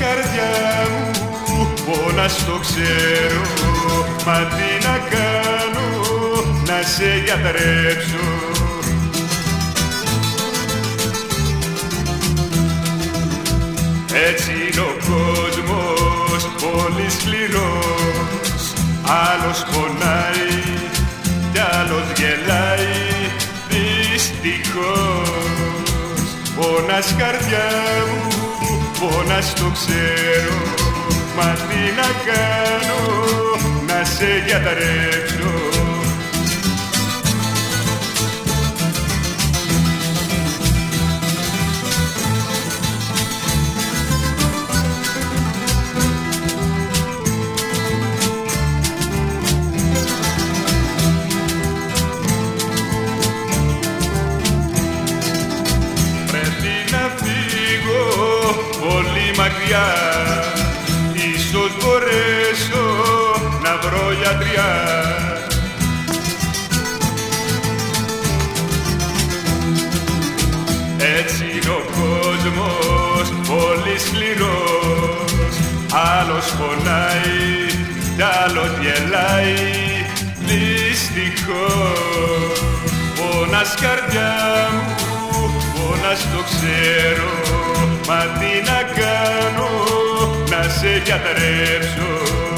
καρδιά μου πόνας το ξέρω. Μα τι να κάνω να σε γιατρέψω. Έτσι είναι ο κόσμος πολύ σκληρός. Άλλος πονάει κι άλλος γελάει δυστυχώς. Πόνας καρδιά μου, πόνας το ξέρω Μα τι να κάνω να σε γιατρέψω μακριά Ίσως μπορέσω να βρω γιατριά. Έτσι είναι ο κόσμος πολύ σκληρός. Άλλος πονάει κι άλλος γελάει. Δυστυχώς πόνας καρδιά μου, πόνας το ξέρω. Μα τι να κάνω να σε γιατρέψω.